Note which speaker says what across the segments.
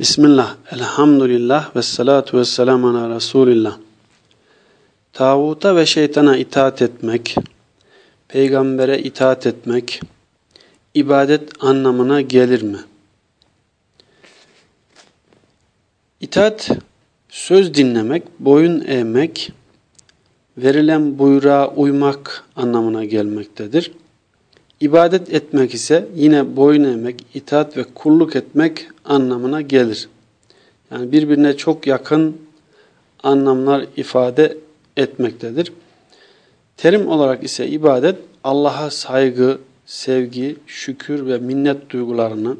Speaker 1: Bismillah, elhamdülillah ve salatu ve selamu ala Resulillah. Tağuta ve şeytana itaat etmek, peygambere itaat etmek, ibadet anlamına gelir mi? İtaat, söz dinlemek, boyun eğmek, verilen buyruğa uymak anlamına gelmektedir. İbadet etmek ise yine boyun eğmek, itaat ve kulluk etmek anlamına gelir. Yani birbirine çok yakın anlamlar ifade etmektedir. Terim olarak ise ibadet Allah'a saygı, sevgi, şükür ve minnet duygularını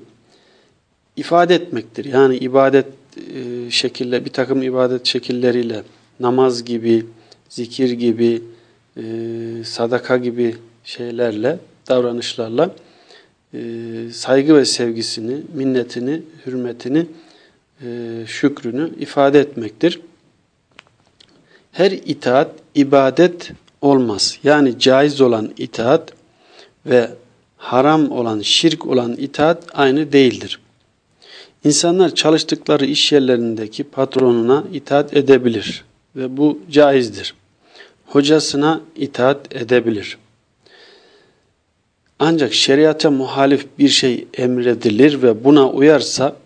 Speaker 1: ifade etmektir. Yani ibadet e, şekille bir takım ibadet şekilleriyle namaz gibi, zikir gibi, e, sadaka gibi şeylerle davranışlarla e, saygı ve sevgisini, minnetini, hürmetini, e, şükrünü ifade etmektir. Her itaat ibadet olmaz. Yani caiz olan itaat ve haram olan, şirk olan itaat aynı değildir. İnsanlar çalıştıkları iş yerlerindeki patronuna itaat edebilir ve bu caizdir. Hocasına itaat edebilir. Ancak şeriata muhalif bir şey emredilir ve buna uyarsa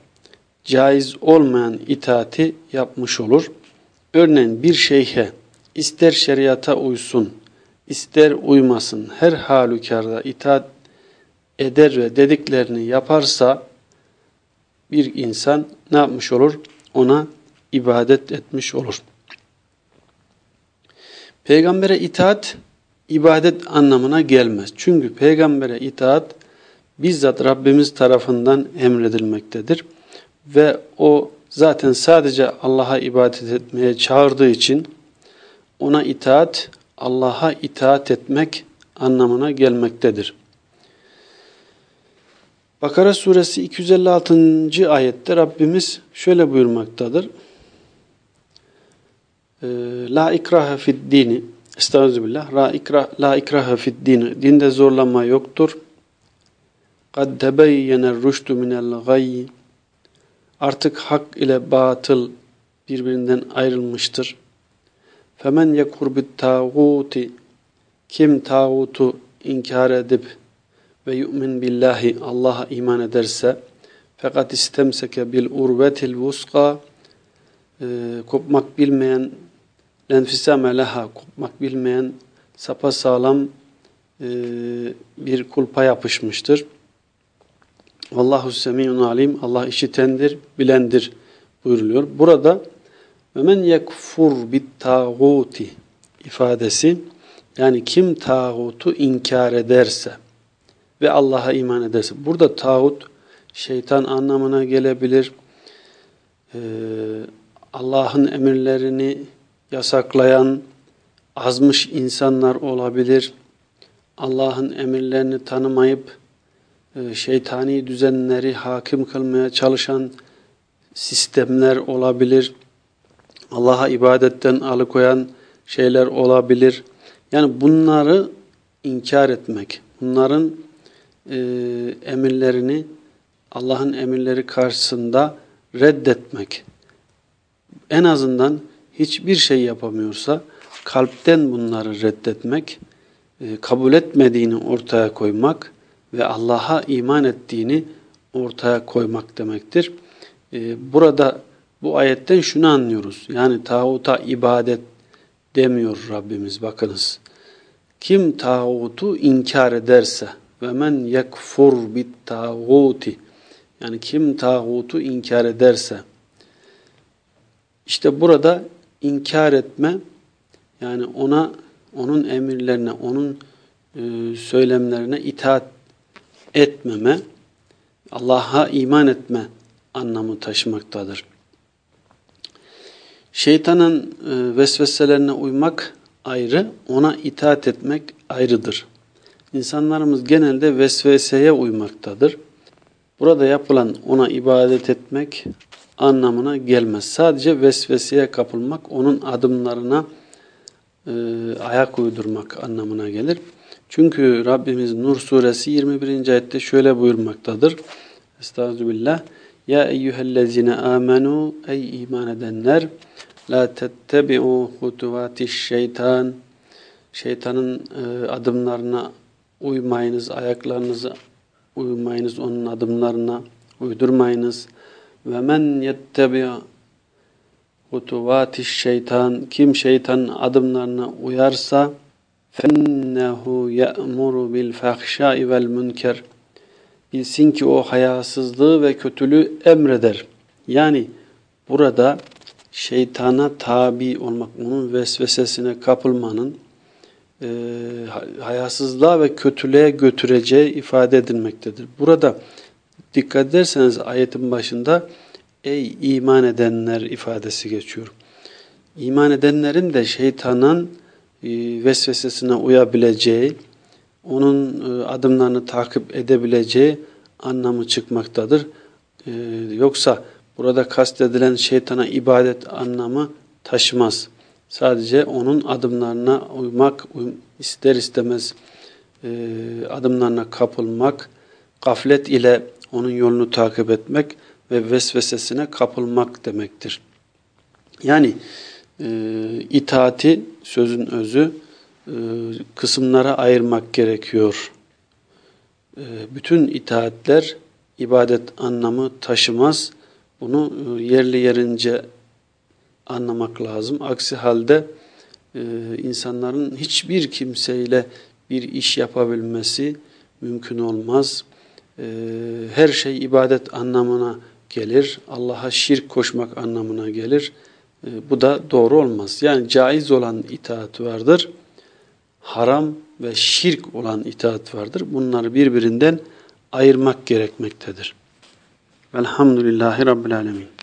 Speaker 1: caiz olmayan itaati yapmış olur. Örneğin bir şeyhe ister şeriata uysun, ister uymasın her halükarda itaat eder ve dediklerini yaparsa bir insan ne yapmış olur? Ona ibadet etmiş olur. Peygambere itaat ibadet anlamına gelmez. Çünkü peygambere itaat bizzat Rabbimiz tarafından emredilmektedir. Ve o zaten sadece Allah'a ibadet etmeye çağırdığı için ona itaat, Allah'a itaat etmek anlamına gelmektedir. Bakara suresi 256. ayette Rabbimiz şöyle buyurmaktadır. La ikraha fid dini Estağfirullah. La, ikra, la ikraha fid din. Dinde zorlama yoktur. Kad tebeyyener rüştü minel gayy. Artık hak ile batıl birbirinden ayrılmıştır. Femen yekur bit tağuti. Kim tağutu inkar edip ve yu'min billahi Allah'a iman ederse fakat istemseke bil urvetil vuska e, kopmak bilmeyen lenfisame leha kopmak bilmeyen sapa sağlam e, bir kulpa yapışmıştır. Allahu semiyun alim. Allah işitendir, bilendir buyuruluyor. Burada ve men yekfur bit tağuti ifadesi yani kim tağutu inkar ederse ve Allah'a iman ederse. Burada tağut şeytan anlamına gelebilir. Ee, Allah'ın emirlerini yasaklayan, azmış insanlar olabilir. Allah'ın emirlerini tanımayıp e, şeytani düzenleri hakim kılmaya çalışan sistemler olabilir. Allah'a ibadetten alıkoyan şeyler olabilir. Yani bunları inkar etmek, bunların e, emirlerini Allah'ın emirleri karşısında reddetmek. En azından hiçbir şey yapamıyorsa kalpten bunları reddetmek, e, kabul etmediğini ortaya koymak ve Allah'a iman ettiğini ortaya koymak demektir. E, burada bu ayetten şunu anlıyoruz. Yani tağuta ibadet demiyor Rabbimiz bakınız. Kim tağutu inkar ederse ve men yekfur bit tağuti yani kim tağutu inkar ederse işte burada inkar etme yani ona onun emirlerine, onun e, söylemlerine itaat etmeme, Allah'a iman etme anlamı taşımaktadır. Şeytanın e, vesveselerine uymak ayrı, ona itaat etmek ayrıdır. İnsanlarımız genelde vesveseye uymaktadır. Burada yapılan ona ibadet etmek anlamına gelmez. Sadece vesveseye kapılmak, onun adımlarına e, ayak uydurmak anlamına gelir. Çünkü Rabbimiz Nur suresi 21. ayette şöyle buyurmaktadır. Estağfirullah. Ya eyyühellezine amenu ey iman edenler la tettebi'u hutuvatiş şeytan şeytanın e, adımlarına uymayınız, ayaklarınızı uymayınız, onun adımlarına uydurmayınız. Ve men yettebi hutuvatiş şeytan kim şeytanın adımlarına uyarsa fennehu ye'muru bil fahşai vel münker bilsin ki o hayasızlığı ve kötülüğü emreder. Yani burada şeytana tabi olmak, onun vesvesesine kapılmanın e, hayasızlığa ve kötülüğe götüreceği ifade edilmektedir. Burada dikkat ederseniz ayetin başında ey iman edenler ifadesi geçiyor. İman edenlerin de şeytanın e, vesvesesine uyabileceği, onun e, adımlarını takip edebileceği anlamı çıkmaktadır. E, yoksa burada kastedilen şeytana ibadet anlamı taşımaz. Sadece onun adımlarına uymak, ister istemez adımlarına kapılmak, gaflet ile onun yolunu takip etmek ve vesvesesine kapılmak demektir. Yani e, itaati sözün özü e, kısımlara ayırmak gerekiyor. E, bütün itaatler ibadet anlamı taşımaz. Bunu e, yerli yerince anlamak lazım. Aksi halde e, insanların hiçbir kimseyle bir iş yapabilmesi mümkün olmaz. E, her şey ibadet anlamına gelir. Allah'a şirk koşmak anlamına gelir. E, bu da doğru olmaz. Yani caiz olan itaat vardır. Haram ve şirk olan itaat vardır. Bunları birbirinden ayırmak gerekmektedir. Velhamdülillahi Rabbil Alemin.